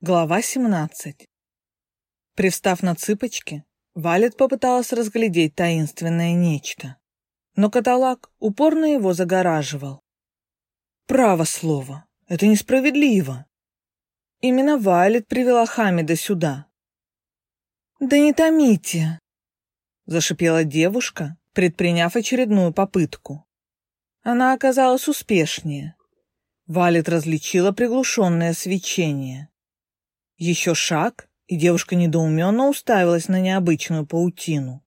Глава 17. Привстав на цыпочки, Валет попыталась разглядеть таинственное нечто, но каталаг упорно его загораживал. Право слово, это несправедливо. Именно Валет привела Хамида сюда. «Да не томите!» — зашипела девушка, предприняв очередную попытку. Она оказалась успешнее. Валет различила приглушенное свечение. Еще шаг, и девушка недоуменно уставилась на необычную паутину.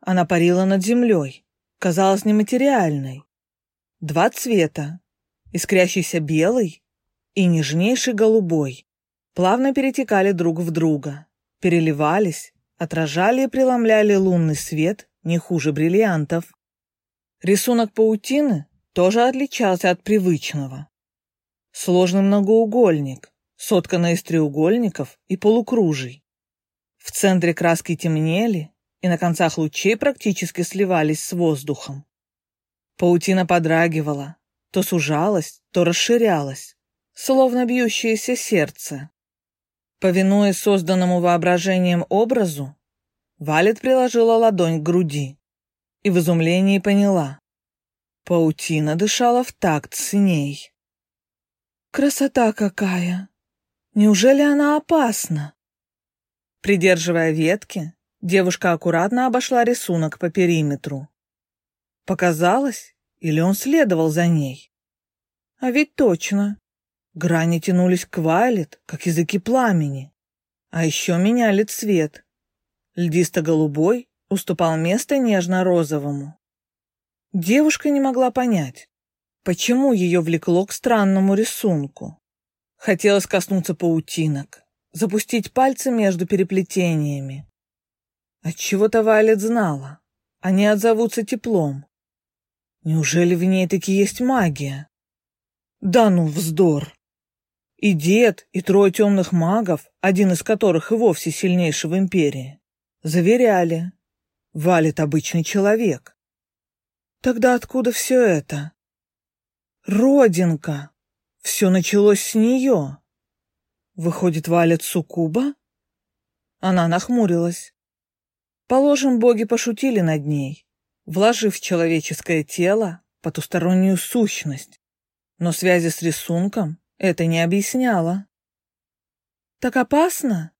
Она парила над землей, казалась нематериальной. Два цвета, искрящийся белый и нежнейший голубой, плавно перетекали друг в друга, переливались, отражали и преломляли лунный свет не хуже бриллиантов. Рисунок паутины тоже отличался от привычного. Сложный многоугольник, сотканная из треугольников и полукружий. В центре краски темнели и на концах лучей практически сливались с воздухом. Паутина подрагивала, то сужалась, то расширялась, словно бьющееся сердце. Повинуясь созданному воображением образу, Валет приложила ладонь к груди и в изумлении поняла. Паутина дышала в такт с ней. «Красота какая!» Неужели она опасна? Придерживая ветки, девушка аккуратно обошла рисунок по периметру. Показалось, или он следовал за ней? А ведь точно. Грани тянулись к Вайлет, как языки пламени. А еще меняли цвет. Льдисто-голубой уступал место нежно-розовому. Девушка не могла понять, почему ее влекло к странному рисунку. Хотелось коснуться паутинок, запустить пальцы между переплетениями. Отчего-то Вайлет знала, они отзовутся теплом. Неужели в ней таки есть магия? Да ну, вздор! И дед, и трое темных магов, один из которых и вовсе сильнейший в империи, заверяли, Валит обычный человек. Тогда откуда все это? Родинка! Все началось с нее. Выходит, валит суккуба? Она нахмурилась. Положим, боги пошутили над ней, вложив в человеческое тело потустороннюю сущность. Но связи с рисунком это не объясняло. «Так опасно?»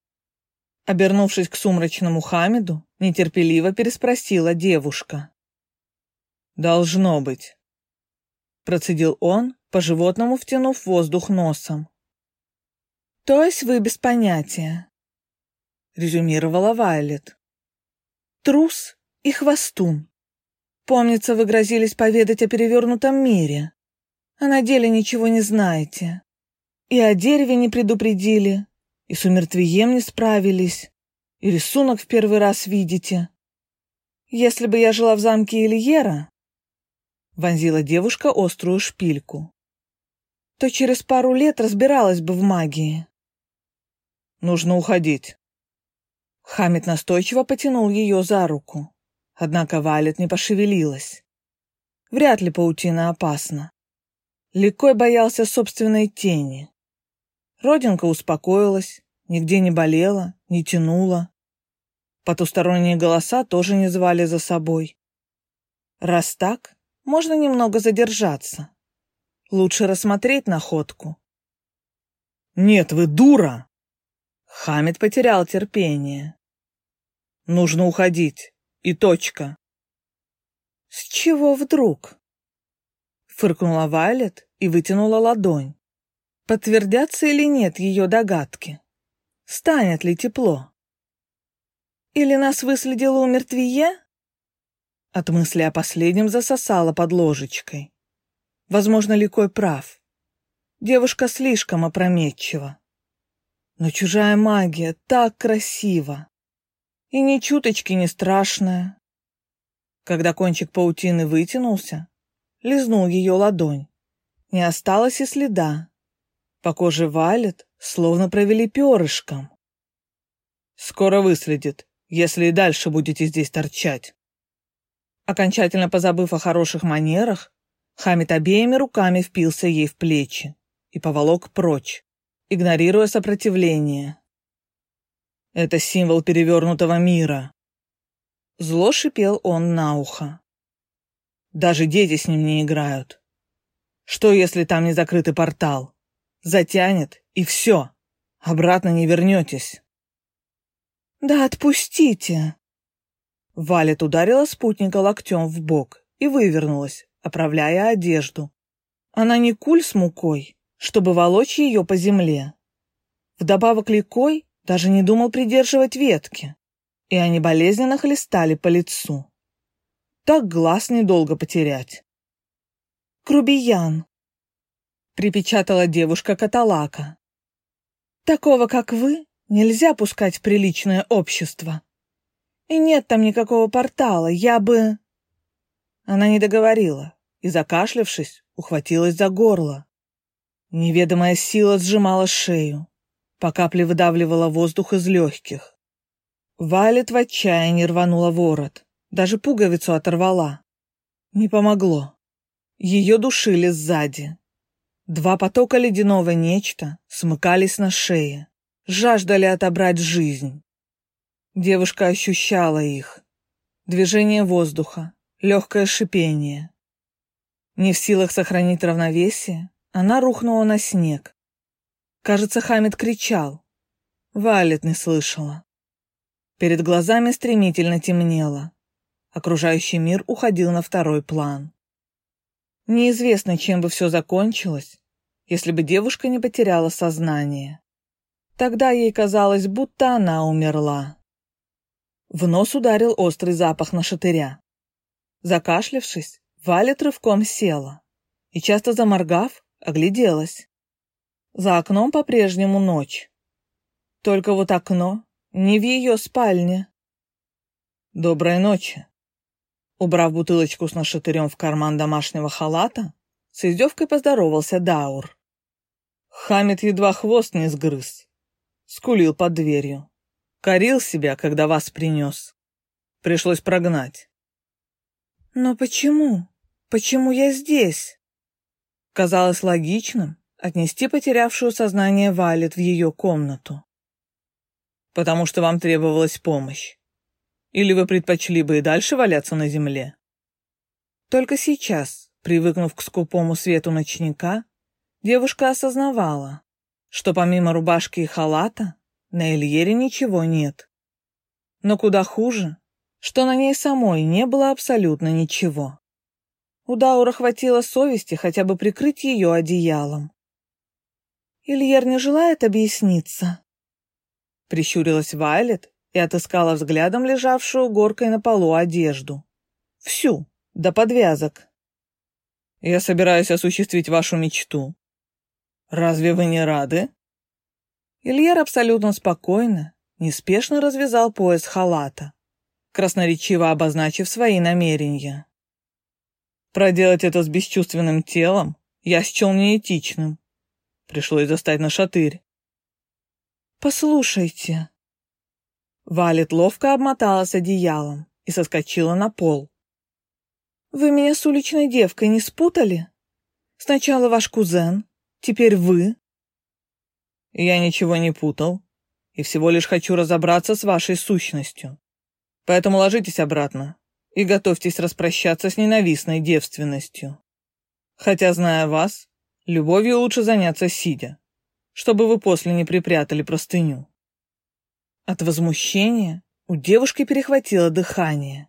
Обернувшись к сумрачному Хамиду, нетерпеливо переспросила девушка. «Должно быть», — процедил он, по-животному втянув воздух носом. «То есть вы без понятия?» — резюмировала Вайлет. «Трус и хвостун. Помнится, вы грозились поведать о перевернутом мире, а на деле ничего не знаете. И о дереве не предупредили, и с умертвием не справились, и рисунок в первый раз видите. Если бы я жила в замке Ильера...» Вонзила девушка острую шпильку то через пару лет разбиралась бы в магии. Нужно уходить. Хамид настойчиво потянул ее за руку. Однако Валет не пошевелилась. Вряд ли паутина опасна. Ликой боялся собственной тени. Родинка успокоилась, нигде не болела, не тянула. Потусторонние голоса тоже не звали за собой. Раз так, можно немного задержаться. Лучше рассмотреть находку. «Нет, вы дура!» Хамид потерял терпение. «Нужно уходить. И точка». «С чего вдруг?» Фыркнула Вайлет и вытянула ладонь. Подтвердятся или нет ее догадки? Станет ли тепло? Или нас выследило умертвие? От мысли о последнем засосала под ложечкой. Возможно, Ликой прав. Девушка слишком опрометчива. Но чужая магия так красива. И ни чуточки не страшная. Когда кончик паутины вытянулся, лизнул ее ладонь. Не осталось и следа. По коже валит, словно провели перышком. Скоро выследит, если и дальше будете здесь торчать. Окончательно позабыв о хороших манерах, Хамид обеими руками впился ей в плечи и поволок прочь, игнорируя сопротивление. «Это символ перевернутого мира». Зло шипел он на ухо. «Даже дети с ним не играют. Что, если там не закрытый портал? Затянет, и все. Обратно не вернетесь». «Да отпустите!» Валет ударила спутника локтем в бок и вывернулась, оправляя одежду. Она не куль с мукой, чтобы волочь ее по земле. Вдобавок Ликой даже не думал придерживать ветки, и они болезненно хлестали по лицу. Так глаз недолго потерять. «Грубиян!» — припечатала девушка Каталака. «Такого, как вы, нельзя пускать в приличное общество. И нет там никакого портала, я бы...» Она не договорила и, закашлявшись, ухватилась за горло. Неведомая сила сжимала шею, по капле выдавливала воздух из легких. Валет в отчаянии рванула ворот, даже пуговицу оторвала. Не помогло. Ее душили сзади. Два потока ледяного нечто смыкались на шее, жаждали отобрать жизнь. Девушка ощущала их. Движение воздуха, легкое шипение. Не в силах сохранить равновесие, она рухнула на снег. Кажется, Хамид кричал. Валет не слышала. Перед глазами стремительно темнело. Окружающий мир уходил на второй план. Неизвестно, чем бы все закончилось, если бы девушка не потеряла сознание. Тогда ей казалось, будто она умерла. В нос ударил острый запах на шатыря. Закашлявшись, Валя рывком села и, часто заморгав, огляделась. За окном по-прежнему ночь. Только вот окно не в ее спальне. «Доброй ночи!» Убрав бутылочку с нашатырем в карман домашнего халата, с издевкой поздоровался Даур. Хамид едва хвост не сгрыз. Скулил под дверью. Корил себя, когда вас принес. Пришлось прогнать. «Но почему? Почему я здесь?» Казалось логичным отнести потерявшую сознание Валет в ее комнату. «Потому что вам требовалась помощь. Или вы предпочли бы и дальше валяться на земле?» Только сейчас, привыкнув к скупому свету ночника, девушка осознавала, что помимо рубашки и халата на Эльере ничего нет. Но куда хуже, что на ней самой не было абсолютно ничего. У Даура хватило совести хотя бы прикрыть ее одеялом. «Ильер не желает объясниться?» Прищурилась Вайлет и отыскала взглядом лежавшую горкой на полу одежду. Всю, до подвязок. «Я собираюсь осуществить вашу мечту. Разве вы не рады?» Ильер абсолютно спокойно, неспешно развязал пояс халата, красноречиво обозначив свои намерения. Проделать это с бесчувственным телом я счел неэтичным. Пришлось достать на шатырь. «Послушайте». Валет ловко обмоталась одеялом и соскочила на пол. «Вы меня с уличной девкой не спутали? Сначала ваш кузен, теперь вы. Я ничего не путал и всего лишь хочу разобраться с вашей сущностью. Поэтому ложитесь обратно и готовьтесь распрощаться с ненавистной девственностью. Хотя, зная вас, любовью лучше заняться сидя, чтобы вы после не припрятали простыню. От возмущения у девушки перехватило дыхание.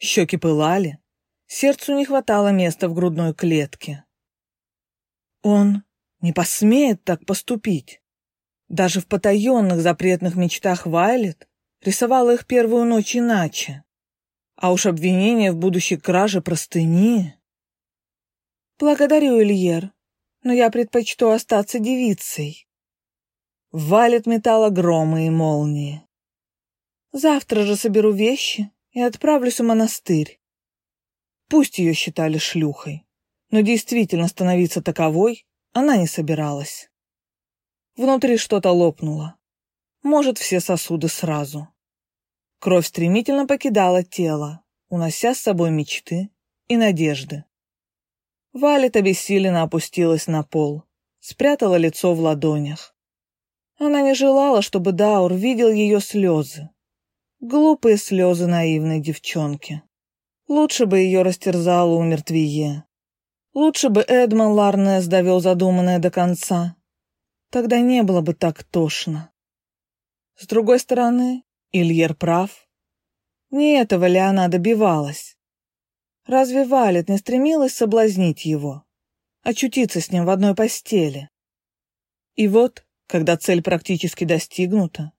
Щеки пылали, сердцу не хватало места в грудной клетке. Он не посмеет так поступить. Даже в потаенных запретных мечтах Вайлет рисовала их первую ночь иначе. А уж обвинение в будущей краже простыни... «Благодарю, Ильер, но я предпочту остаться девицей». Валет металла громы и молнии. «Завтра же соберу вещи и отправлюсь в монастырь». Пусть ее считали шлюхой, но действительно становиться таковой она не собиралась. Внутри что-то лопнуло. Может, все сосуды сразу. Кровь стремительно покидала тело, унося с собой мечты и надежды. Валет обессиленно опустилась на пол, спрятала лицо в ладонях. Она не желала, чтобы Даур видел ее слезы. Глупые слезы наивной девчонки. Лучше бы ее растерзало умертвие. Лучше бы Эдмон Ларнес довел задуманное до конца. Тогда не было бы так тошно. С другой стороны, Ильер прав. Не этого ли она добивалась? Разве Валет не стремилась соблазнить его, очутиться с ним в одной постели? И вот, когда цель практически достигнута,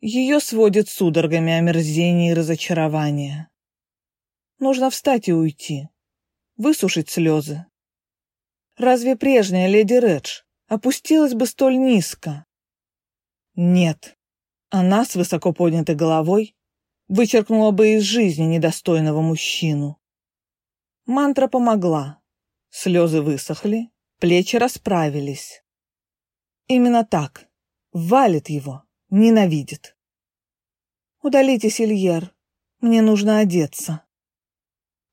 ее сводит судорогами омерзения и разочарования. Нужно встать и уйти, высушить слезы. Разве прежняя леди Редж опустилась бы столь низко? Нет, она с высоко поднятой головой вычеркнула бы из жизни недостойного мужчину. Мантра помогла. Слезы высохли, плечи расправились. Именно так. Валит его, ненавидит. Удалитесь, Ильер. Мне нужно одеться.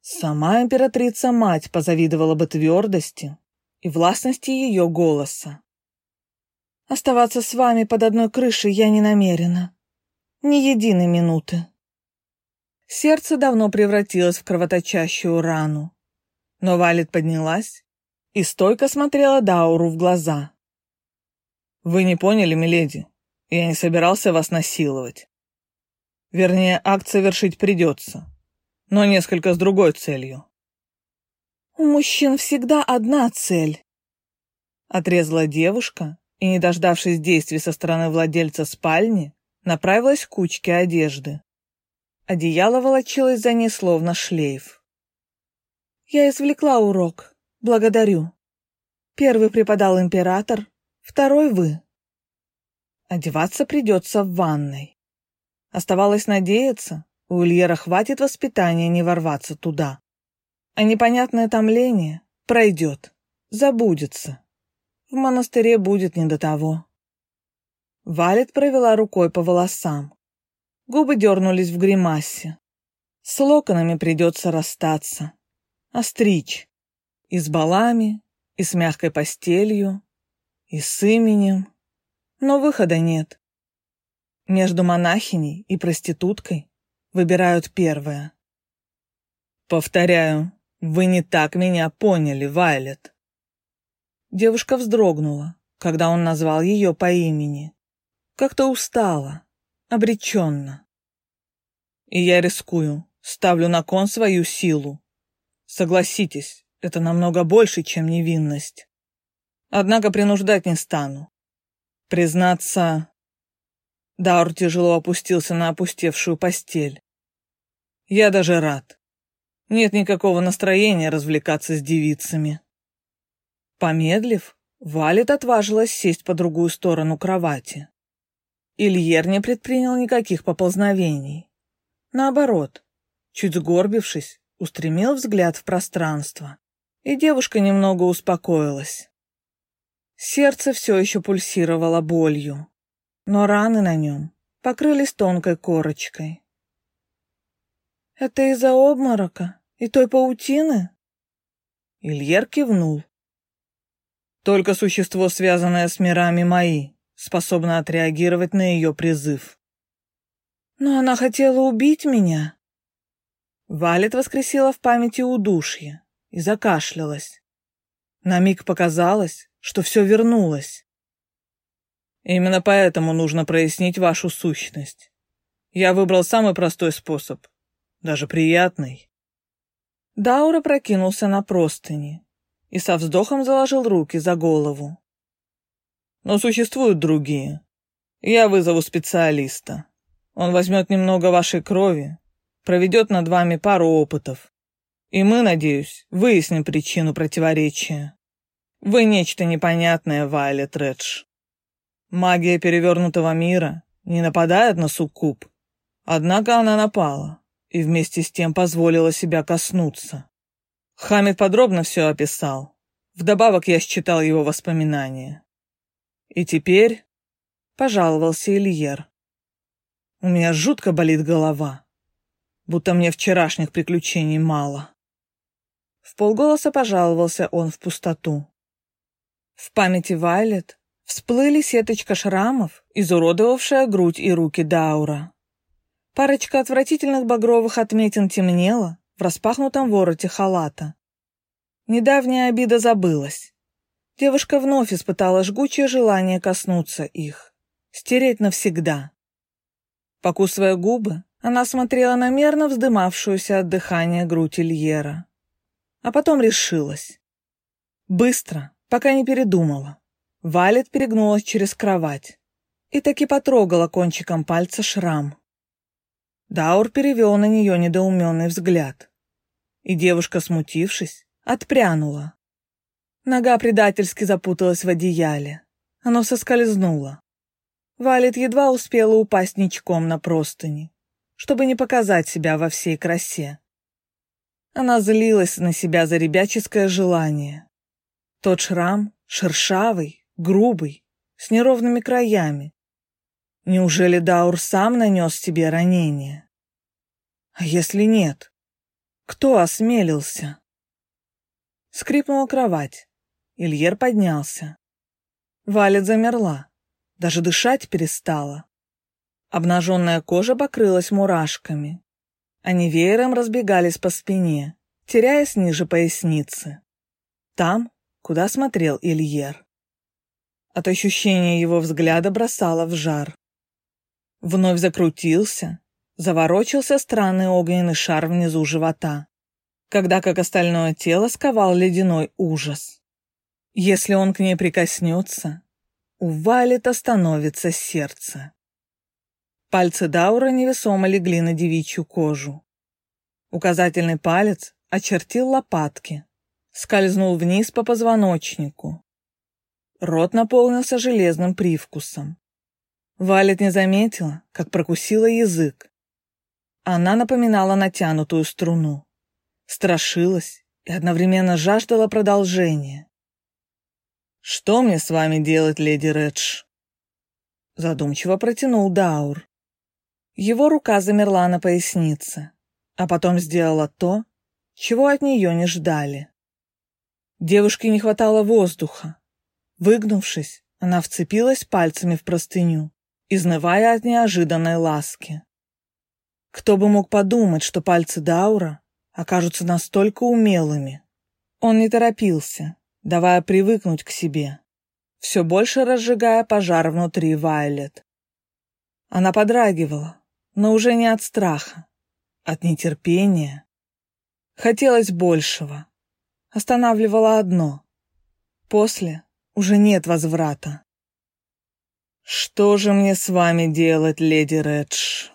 Сама императрица-мать позавидовала бы твердости и властности ее голоса. Оставаться с вами под одной крышей я не намерена. Ни единой минуты. Сердце давно превратилось в кровоточащую рану. Но Валет поднялась и стойко смотрела Дауру в глаза. «Вы не поняли, миледи, я не собирался вас насиловать. Вернее, акт совершить придется, но несколько с другой целью». «У мужчин всегда одна цель», — отрезала девушка и, не дождавшись действий со стороны владельца спальни, направилась к кучке одежды. Одеяло волочилось за ней словно шлейф. «Я извлекла урок. Благодарю. Первый преподал император, второй вы. Одеваться придется в ванной. Оставалось надеяться, у Ильера хватит воспитания не ворваться туда. А непонятное томление пройдет, забудется. В монастыре будет не до того». Валет провела рукой по волосам. Губы дернулись в гримасе. С локонами придется расстаться. Остричь. И с балами, и с мягкой постелью, и с именем. Но выхода нет. Между монахиней и проституткой выбирают первое. Повторяю, вы не так меня поняли, Вайлет. Девушка вздрогнула, когда он назвал ее по имени. Как-то устала обреченно. И я рискую, ставлю на кон свою силу. Согласитесь, это намного больше, чем невинность. Однако принуждать не стану. Признаться... Даур тяжело опустился на опустевшую постель. Я даже рад. Нет никакого настроения развлекаться с девицами. Помедлив, Валет отважилась сесть по другую сторону кровати. Ильер не предпринял никаких поползновений. Наоборот, чуть сгорбившись, устремил взгляд в пространство, и девушка немного успокоилась. Сердце все еще пульсировало болью, но раны на нем покрылись тонкой корочкой. «Это из-за обморока и той паутины?» Ильер кивнул. «Только существо, связанное с мирами мои, способна отреагировать на ее призыв. «Но она хотела убить меня!» Валет воскресила в памяти удушье и закашлялась. На миг показалось, что все вернулось. Именно поэтому нужно прояснить вашу сущность. Я выбрал самый простой способ, даже приятный. Даура прокинулся на простыни и со вздохом заложил руки за голову. Но существуют другие. Я вызову специалиста. Он возьмет немного вашей крови, проведет над вами пару опытов. И мы, надеюсь, выясним причину противоречия. Вы нечто непонятное, Вайлет Редж. Магия перевернутого мира не нападает на суккуб. Однако она напала и вместе с тем позволила себя коснуться. Хамид подробно все описал. Вдобавок я считал его воспоминания. И теперь пожаловался Ильер. У меня жутко болит голова, будто мне вчерашних приключений мало. В полголоса пожаловался он в пустоту. В памяти Вайлет Всплыли сеточка шрамов, изуродовавшая грудь и руки Даура. Парочка отвратительных багровых отметин темнела в распахнутом вороте халата. Недавняя обида забылась. Девушка вновь испытала жгучее желание коснуться их, стереть навсегда. Покусывая губы, она смотрела на мерно вздымавшуюся от дыхания грудь Ильера. А потом решилась. Быстро, пока не передумала. Валет перегнулась через кровать и таки потрогала кончиком пальца шрам. Даур перевел на нее недоуменный взгляд. И девушка, смутившись, отпрянула. Нога предательски запуталась в одеяле. Оно соскользнуло. Валет едва успела упасть ничком на простыни, чтобы не показать себя во всей красе. Она злилась на себя за ребяческое желание. Тот шрам, шершавый, грубый, с неровными краями. Неужели Даур сам нанес тебе ранение? А если нет? Кто осмелился? Скрипнула кровать. Ильер поднялся. Валет замерла, даже дышать перестала. Обнаженная кожа покрылась мурашками. Они веером разбегались по спине, теряясь ниже поясницы. Там, куда смотрел Ильер. От ощущения его взгляда бросало в жар. Вновь закрутился, заворочился странный огненный шар внизу живота, когда как остальное тело сковал ледяной ужас. Если он к ней прикоснется, у Валет остановится сердце. Пальцы Даура невесомо легли на девичью кожу. Указательный палец очертил лопатки, скользнул вниз по позвоночнику, Рот наполнился железным привкусом. Валет не заметила, как прокусила язык. Она напоминала натянутую струну. Страшилась и одновременно жаждала продолжения. «Что мне с вами делать, леди Редж?» Задумчиво протянул Даур. Его рука замерла на пояснице, а потом сделала то, чего от нее не ждали. Девушке не хватало воздуха, Выгнувшись, она вцепилась пальцами в простыню, изнывая от неожиданной ласки. Кто бы мог подумать, что пальцы Даура окажутся настолько умелыми. Он не торопился, давая привыкнуть к себе, все больше разжигая пожар внутри Вайлет. Она подрагивала, но уже не от страха, от нетерпения. Хотелось большего. Останавливало одно. После уже нет возврата. «Что же мне с вами делать, леди Редж?»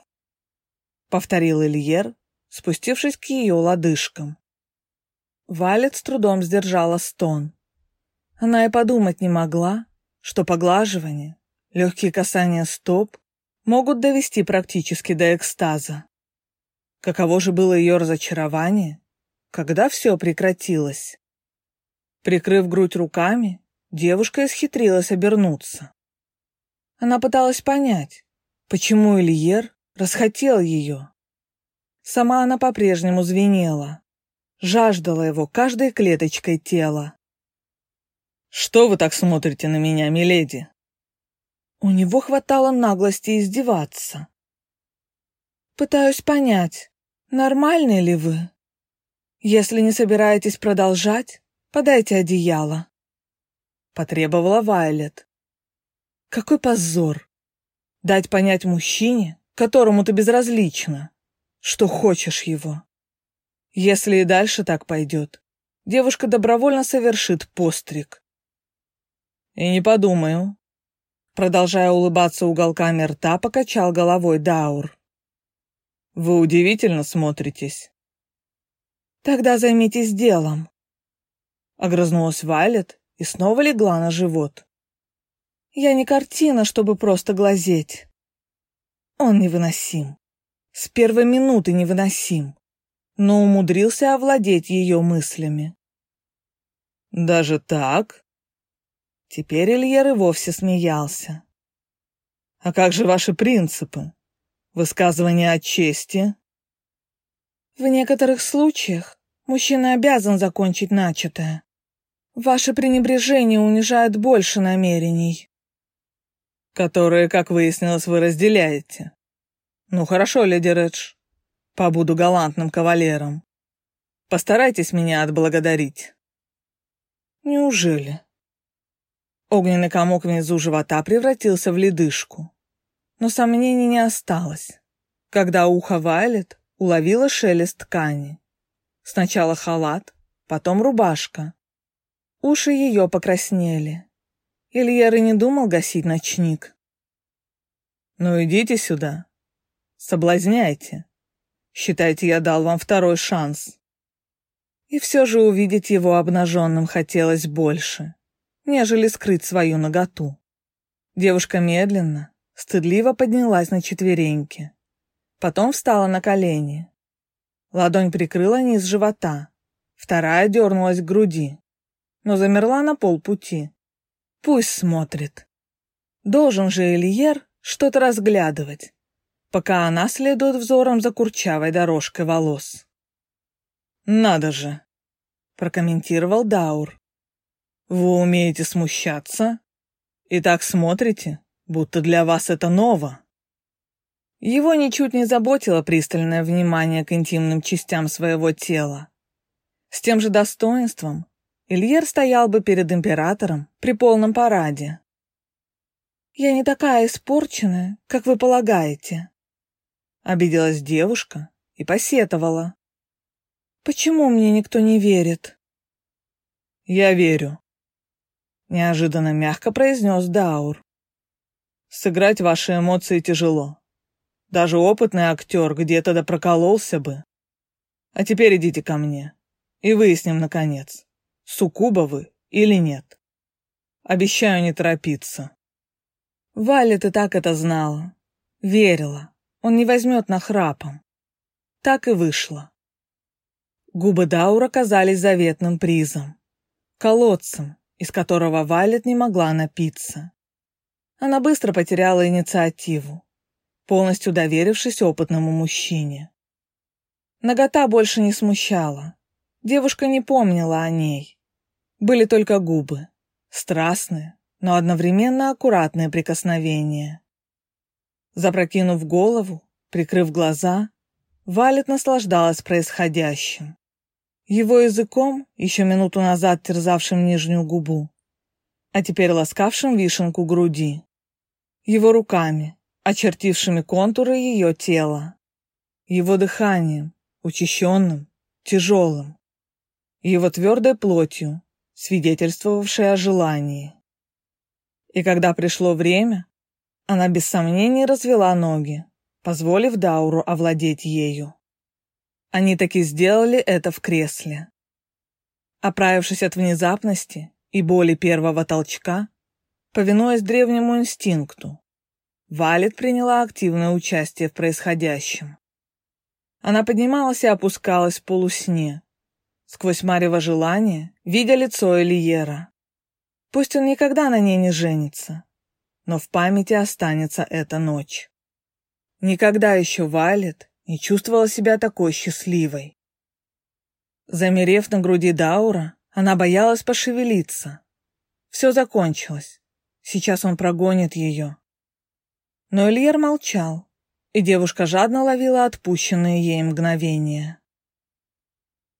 — повторил Ильер, спустившись к ее лодыжкам. Валет с трудом сдержала стон. Она и подумать не могла, что поглаживание, легкие касания стоп могут довести практически до экстаза. Каково же было ее разочарование, когда все прекратилось. Прикрыв грудь руками, девушка исхитрилась обернуться. Она пыталась понять, почему Ильер расхотел ее. Сама она по-прежнему звенела, жаждала его каждой клеточкой тела. «Что вы так смотрите на меня, миледи?» У него хватало наглости издеваться. «Пытаюсь понять, нормальный ли вы? Если не собираетесь продолжать, подайте одеяло». Потребовала Вайлет. Какой позор! Дать понять мужчине, которому ты безразлична, что хочешь его. Если и дальше так пойдет, девушка добровольно совершит постриг. И не подумаю. Продолжая улыбаться уголками рта, покачал головой Даур. Вы удивительно смотритесь. Тогда займитесь делом. Огрызнулась Вайлет и снова легла на живот. Я не картина, чтобы просто глазеть. Он невыносим. С первой минуты невыносим. Но умудрился овладеть ее мыслями. Даже так? Теперь Ильер и вовсе смеялся. А как же ваши принципы? Высказывание о чести? В некоторых случаях мужчина обязан закончить начатое. Ваше пренебрежение унижает больше намерений. Которые, как выяснилось, вы разделяете. Ну хорошо, леди Редж, побуду галантным кавалером. Постарайтесь меня отблагодарить. Неужели? Огненный комок внизу живота превратился в ледышку. Но сомнений не осталось, когда ухо Вайлет уловило шелест ткани. Сначала халат, потом рубашка. Уши ее покраснели. Ильер и не думал гасить ночник. «Ну идите сюда. Соблазняйте. Считайте, я дал вам второй шанс». И все же увидеть его обнаженным хотелось больше, нежели скрыть свою наготу. Девушка медленно, стыдливо поднялась на четвереньки. Потом встала на колени. Ладонь прикрыла низ живота, вторая дернулась к груди, но замерла на полпути. Пусть смотрит. Должен же Ильер что-то разглядывать, пока она следует взором за курчавой дорожкой волос. «Надо же!» — прокомментировал Даур. «Вы умеете смущаться? И так смотрите, будто для вас это ново». Его ничуть не заботило пристальное внимание к интимным частям своего тела. С тем же достоинством Ильер стоял бы перед императором при полном параде. «Я не такая испорченная, как вы полагаете», — обиделась девушка и посетовала. «Почему мне никто не верит?» «Я верю», — неожиданно мягко произнес Даур. «Сыграть ваши эмоции тяжело. Даже опытный актер где-то да прокололся бы. А теперь идите ко мне и выясним, наконец, суккуба или нет. Обещаю не торопиться. Валя ты так это знала. Верила. Он не возьмет нахрапом. Так и вышло. Губы Даура казались заветным призом. Колодцем, из которого Валет не могла напиться. Она быстро потеряла инициативу полностью доверившись опытному мужчине. Нагота больше не смущала. Девушка не помнила о ней. Были только губы, страстные, но одновременно аккуратные прикосновения. Запрокинув голову, прикрыв глаза, Валет наслаждалась происходящим. Его языком, еще минуту назад терзавшим нижнюю губу, а теперь ласкавшим вишенку груди. Его руками, очертившими контуры ее тела, его дыханием, учащенным, тяжелым, его твердой плотью, свидетельствовавшей о желании. И когда пришло время, она без сомнений развела ноги, позволив Дауру овладеть ею. Они таки сделали это в кресле. Оправившись от внезапности и боли первого толчка, повинуясь древнему инстинкту, Валет приняла активное участие в происходящем. Она поднималась и опускалась в полусне, сквозь марево желание, видя лицо Элиера. Пусть он никогда на ней не женится, но в памяти останется эта ночь. Никогда еще Валет не чувствовала себя такой счастливой. Замерев на груди Даура, она боялась пошевелиться. Все закончилось. Сейчас он прогонит ее, но Ильер молчал, и девушка жадно ловила отпущенные ей мгновения.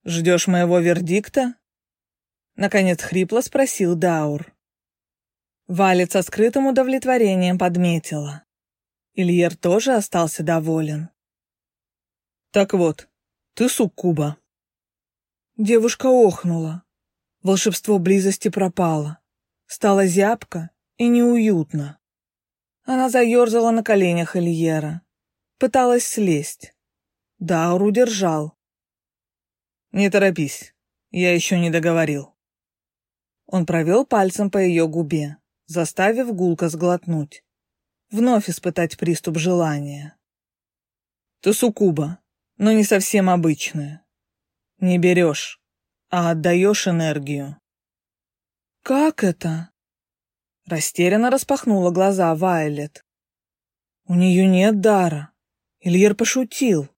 «Ждешь моего вердикта?» Наконец хрипло спросил Даур. Валец со скрытым удовлетворением подметила. Ильер тоже остался доволен. «Так вот, ты суккуба». Девушка охнула. Волшебство близости пропало. Стало зябко и неуютно. Она заерзала на коленях Ильера. Пыталась слезть. Даур удержал. «Не торопись, я еще не договорил». Он провел пальцем по ее губе, заставив гулко сглотнуть. Вновь испытать приступ желания. «Ты суккуба, но не совсем обычная. Не берешь, а отдаешь энергию». «Как это?» Растерянно распахнула глаза Вайлет. У нее нет дара. Ильер пошутил.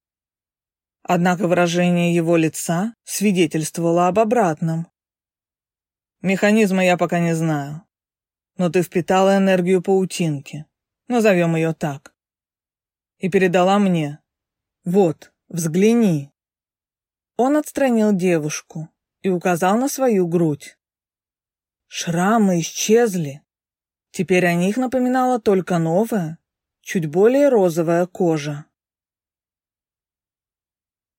Однако выражение его лица свидетельствовало об обратном. Механизма я пока не знаю. но ты впитала энергию паутинки, назовем ее так, и передала мне. Вот, взгляни. Он отстранил девушку и указал на свою грудь. Шрамы исчезли. Теперь о них напоминала только новая, чуть более розовая кожа.